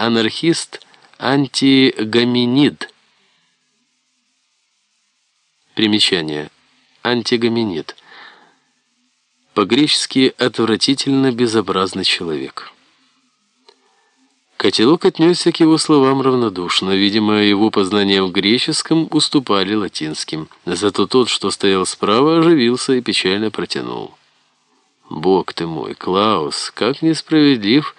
анархист-антигоминид. Примечание. Антигоминид. По-гречески «отвратительно безобразный человек». Котелок отнесся к его словам равнодушно. Видимо, его познания в греческом уступали латинским. Зато тот, что стоял справа, оживился и печально протянул. «Бог ты мой, Клаус, как несправедлив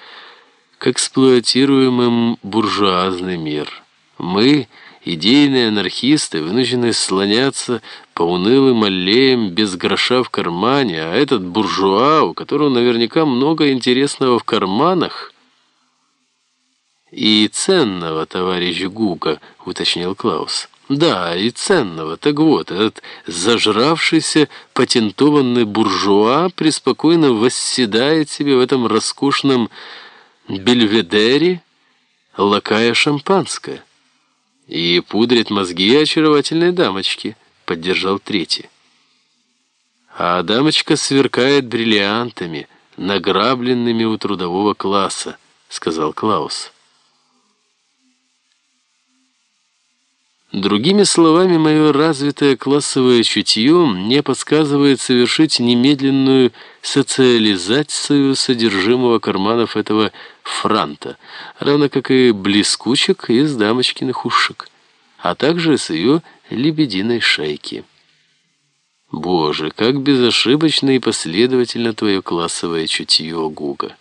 к эксплуатируемым буржуазный мир. Мы, идейные анархисты, вынуждены слоняться по унылым аллеям без гроша в кармане, а этот буржуа, у которого наверняка много интересного в карманах...» «И ценного, товарищ Гука», — уточнил Клаус. «Да, и ценного. Так вот, этот зажравшийся патентованный буржуа преспокойно восседает себе в этом роскошном бельведере, лакая шампанское. И пудрит мозги очаровательной дамочки», — поддержал третий. «А дамочка сверкает бриллиантами, награбленными у трудового класса», — сказал Клаус. Другими словами, мое развитое классовое чутье мне подсказывает совершить немедленную социализацию содержимого карманов этого франта, равно как и блескучек из дамочкиных ушек, а также с ее лебединой шейки. Боже, как безошибочно и последовательно твое классовое чутье, Гуга.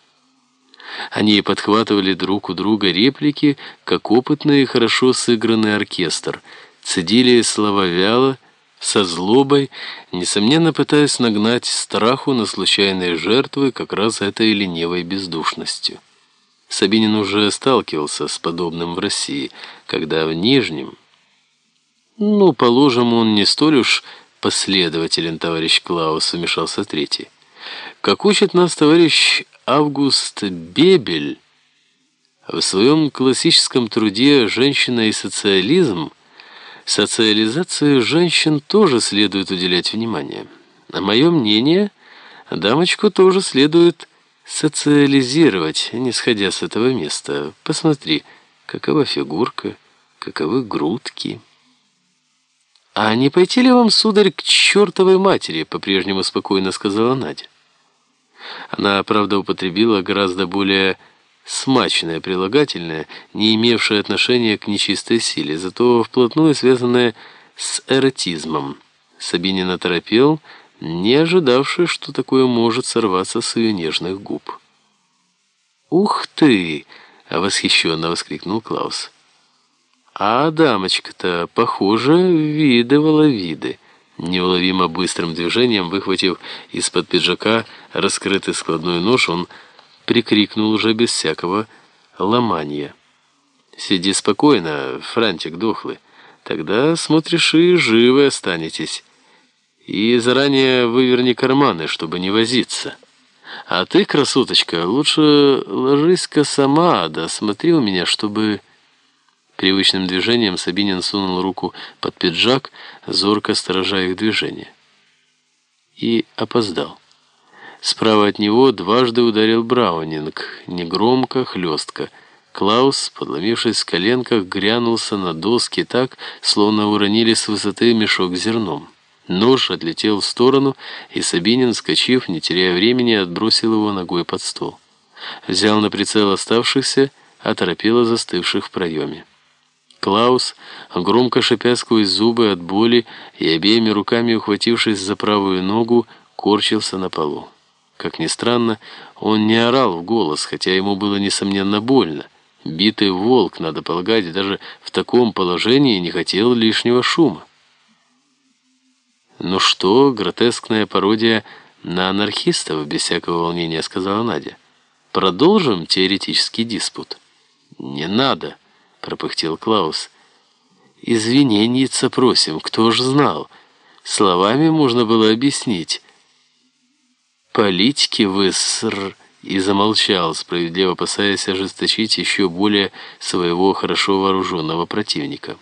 Они подхватывали друг у друга реплики, как опытный и хорошо сыгранный оркестр, цедили слова вяло, со злобой, несомненно пытаясь нагнать страху на случайные жертвы как раз этой ленивой бездушностью. Сабинин уже сталкивался с подобным в России, когда в Нижнем... Ну, положим, он не столь уж последователен, товарищ Клаус, вмешался третий. Как учит нас товарищ Август Бебель в своем классическом труде «Женщина и социализм» социализации женщин тоже следует уделять внимание. На мое мнение, дамочку тоже следует социализировать, не сходя с этого места. Посмотри, какова фигурка, каковы грудки. «А не пойти ли вам, сударь, к чертовой матери?» — по-прежнему спокойно сказала Надя. Она, правда, употребила гораздо более смачное прилагательное, не имевшее отношения к нечистой силе, зато вплотную связанное с эротизмом. Сабинин оторопел, не ожидавший, что такое может сорваться с ее нежных губ. «Ух ты!» — восхищенно воскликнул Клаус. «А дамочка-то, похоже, видывала виды». Неуловимо быстрым движением, выхватив из-под пиджака раскрытый складной нож, он прикрикнул уже без всякого ломания. «Сиди спокойно, Франтик дохлый, тогда, смотришь, и живы останетесь. И заранее выверни карманы, чтобы не возиться. А ты, красоточка, лучше ложись-ка сама, да смотри у меня, чтобы...» Привычным движением Сабинин сунул руку под пиджак, зорко сторожа их движение. И опоздал. Справа от него дважды ударил Браунинг, негромко, хлестко. Клаус, подломившись с коленках, грянулся на доски так, словно уронили с высоты мешок зерном. Нож отлетел в сторону, и Сабинин, скачив, не теряя времени, отбросил его ногой под стол. Взял на прицел оставшихся, оторопело застывших в проеме. Клаус, громко шипя сквозь зубы от боли и обеими руками ухватившись за правую ногу, корчился на полу. Как ни странно, он не орал в голос, хотя ему было несомненно больно. Битый волк, надо полагать, даже в таком положении не хотел лишнего шума. «Ну что, гротескная пародия на анархистов?» без всякого волнения сказала Надя. «Продолжим теоретический диспут?» «Не надо!» Пропыхтел Клаус. «Извиненьица просим, кто ж знал? Словами можно было объяснить. Политики вы ср...» И замолчал, справедливо опасаясь ожесточить еще более своего хорошо вооруженного противника.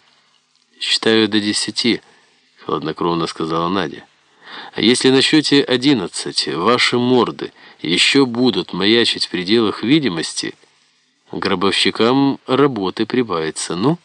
«Считаю до десяти», — хладнокровно сказала Надя. «А если на счете одиннадцать ваши морды еще будут маячить в пределах видимости...» Гробовщикам работы прибавится. Ну...